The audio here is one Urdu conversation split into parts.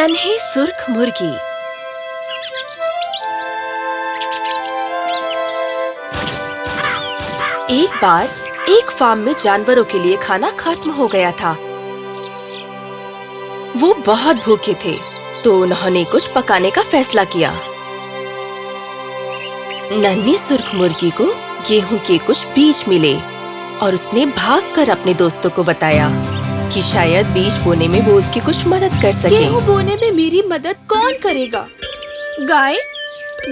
ننھی سرخ مرغی۔ ایک بار ایک فارم میں جانوروں کے لیے کھانا ختم ہو گیا تھا۔ وہ بہت بھوکے تھے تو انہوں نے کچھ پکانے کا فیصلہ کیا۔ ننھی سرخ مرغی کو گیہوں کے کچھ بیج ملے اور اس نے بھاگ کر اپنے دوستوں کو بتایا۔ کہ شاید بیج بونے میں وہ اس کی کچھ مدد کر سکے گیہوں بونے میں میری مدد کون کرے گا؟ گائے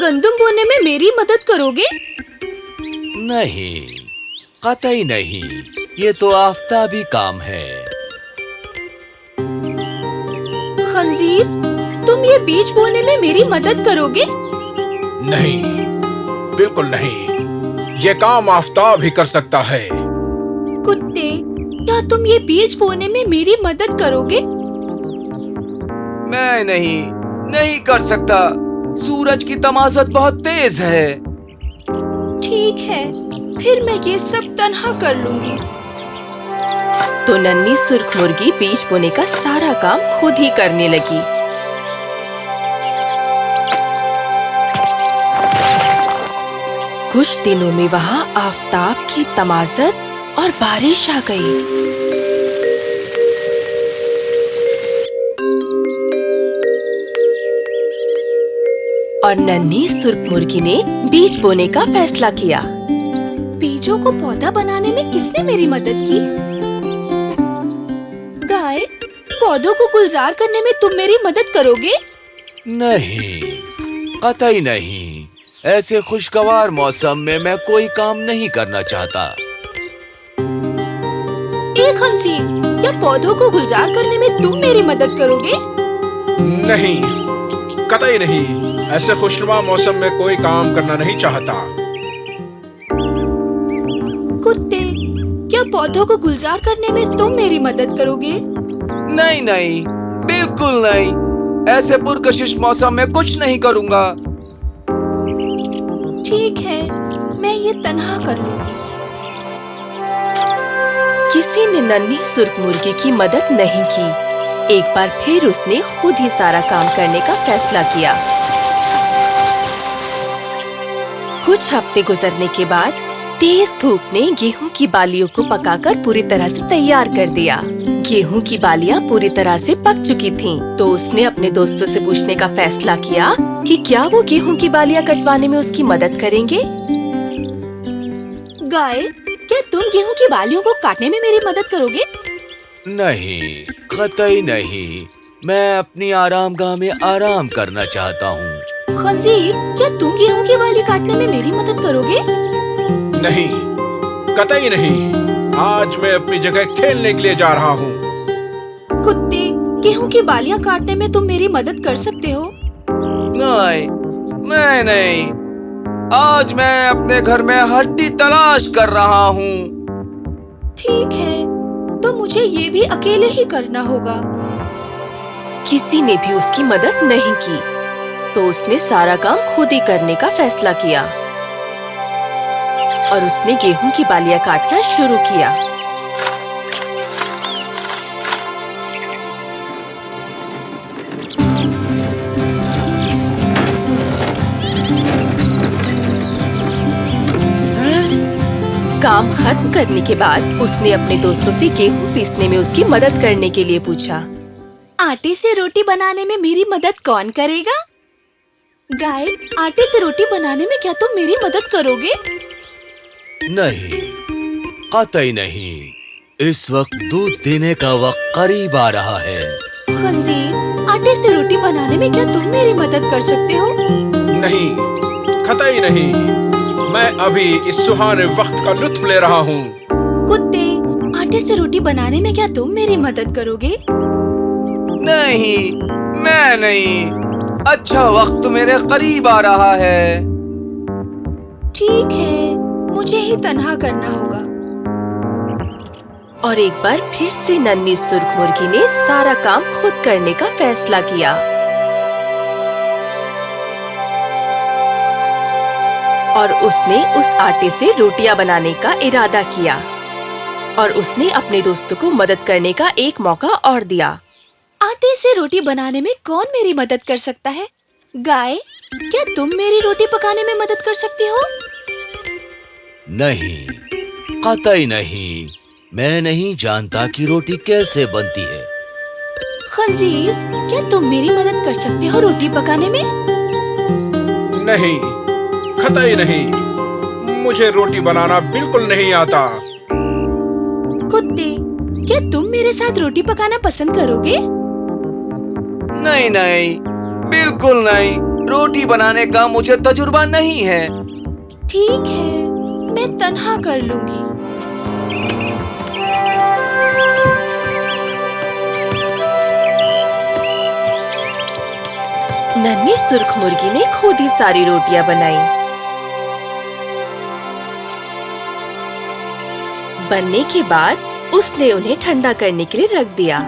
گندم بونے میں میری مدد کرو گے؟ نہیں قطعی نہیں یہ تو آفتابی کام ہے۔ خنزیر تم یہ بیج بونے میں میری مدد کرو گے؟ نہیں بالکل نہیں یہ کام آفتاب ہی کر سکتا ہے۔ کیا تم یہ بیج بونے میں میری مدد کرو گے میں نہیں نہیں کر سکتا۔ سورج کی تمازت بہت تیز ہے۔ ٹھیک ہے پھر میں یہ سب تنہا کر لوں گی۔ تو ننی سرخ مرغی بیج بونے کا سارا کام خود ہی کرنے لگی۔ کچھ دنوں میں وہاں آفتاب کی تمازت اور بارش آ گئی۔ اور ننی سرخ مرغی نے بیج بونے کا فیصلہ کیا۔ بیجوں کو پودا بنانے میں کس نے میری مدد کی؟ گائے، پودوں کو گلزار کرنے میں تم میری مدد کرو گے نہیں، قطعی نہیں۔ ایسے خوشگوار موسم میں میں کوئی کام نہیں کرنا چاہتا۔ ایک ہنسی کیا پودوں کو گلزار کرنے میں تم میری مدد کرو گے نہیں قطعی نہیں ایسے خوشنما موسم میں کوئی کام کرنا نہیں چاہتا کتے کیا پودوں کو گلزار کرنے میں تم میری مدد کرو گے نہیں نہیں بالکل نہیں ایسے پرکشش موسم میں کچھ نہیں کروں گا ٹھیک ہے میں یہ تنہا کروں گی کسی نے ننی سرک مرغی کی مدد نہیں کی۔ ایک بار پھر اس نے خود ہی سارا کام کرنے کا فیصلہ کیا۔ کچھ ہفتے گزرنے کے بعد تیز دھوپ نے گیہوں کی بالیوں کو پکا کر پوری طرح سے تیار کر دیا۔ گیہوں کی بالیاں پوری طرح سے پک چکی تھیں۔ تو اس نے اپنے دوستوں سے پوچھنے کا فیصلہ کیا کہ کیا وہ گیہوں کی بالیاں کٹوانے میں اس کی مدد کریں گے؟ گائے کیا تم گیہوں کی بالیوں کو کاٹنے میں میری مدد کرو گے؟ نہیں قطعی نہیں۔ میں اپنی آرام گاہ میں آرام کرنا چاہتا ہوں۔ خنزیر کیا تم گیہوں کی بالی کاٹنے میں میری مدد کرو گے؟ نہیں قطعی نہیں۔ آج میں اپنی جگہ کھیلنے کے لیے جا رہا ہوں۔ کتے گیہوں کی بالیاں کاٹنے میں تم میری مدد کر سکتے ہو؟ نہیں میں نہیں۔ آج میں اپنے گھر میں ہڈی تلاش کر رہا ہوں۔ ٹھیک ہے تو مجھے یہ بھی اکیلے ہی کرنا ہوگا۔ کسی نے بھی اس کی مدد نہیں کی تو اس نے سارا کام خود ہی کرنے کا فیصلہ کیا۔ اور اس نے گیہوں کی بالیاں کاٹنا شروع کیا۔ کام ختم کرنے کے بعد اس نے اپنے دوستوں سے گیہوں پیسنے میں اس کی مدد کرنے کے لیے پوچھا۔ آٹے سے روٹی بنانے میں میری مدد کون کرے گا؟ گائیڈ آٹے سے روٹی بنانے میں کیا تم میری مدد کرو گے نہیں قطعی نہیں۔ اس وقت دودھ دینے کا وقت قریب آ رہا ہے۔ خنزیر آٹے سے روٹی بنانے میں کیا تم میری مدد کر سکتے ہو؟ نہیں قطعی نہیں۔ میں ابھی اس سہانے وقت کا لطف لے رہا ہوں۔ کتے آٹے سے روٹی بنانے میں کیا تم میری مدد کرو گے؟ نہیں میں نہیں۔ اچھا وقت میرے قریب آ رہا ہے۔ ٹھیک ہے مجھے ہی تنہا کرنا ہوگا۔ اور ایک بار پھر سے ننی سرخ مرغی نے سارا کام خود کرنے کا فیصلہ کیا۔ اور اس نے اس آٹے سے روٹیاں بنانے کا ارادہ کیا اور اس نے اپنے دوست کو مدد کرنے کا ایک موقع اور دیا۔ آٹے سے روٹی بنانے میں کون میری مدد کر سکتا ہے؟ گائے کیا تم میری روٹی پکانے میں مدد کر سکتی ہو؟ نہیں قطعی نہیں۔ میں نہیں جانتا کہ روٹی کیسے بنتی ہے۔ خنزیر کیا تم میری مدد کر سکتے ہو روٹی پکانے میں؟ نہیں کھاتا ہی نہیں۔ مجھے روٹی بنانا بالکل نہیں آتا۔ کتے کیا تم میرے ساتھ روٹی پکانا پسند کرو گے؟ نہیں نہیں بالکل نہیں۔ روٹی بنانے کا مجھے تجربہ نہیں ہے۔ ٹھیک ہے میں تنہا کر لوں گی۔ ننی سرخ مرغی نے خود ہی ساری روٹیاں بنائی۔ بننے کے بعد اس نے انہیں ٹھنڈا کرنے کے لیے رکھ دیا۔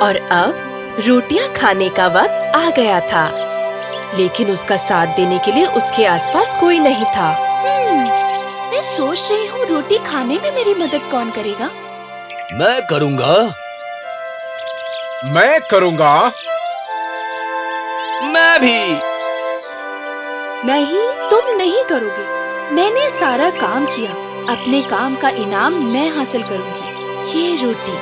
اور اب روٹیاں کھانے کا وقت آ گیا تھا۔ لیکن اس کا ساتھ دینے کے لیے اس کے آس پاس کوئی نہیں تھا۔ میں سوچ رہی ہوں روٹی کھانے میں میری مدد کون کرے گا؟ میں کروں گا۔ میں کروں گا۔ میں بھی۔ نہیں تم نہیں کرو گے۔ میں نے سارا کام کیا۔ اپنے کام کا انعام میں حاصل کروں گی۔ یہ روٹی۔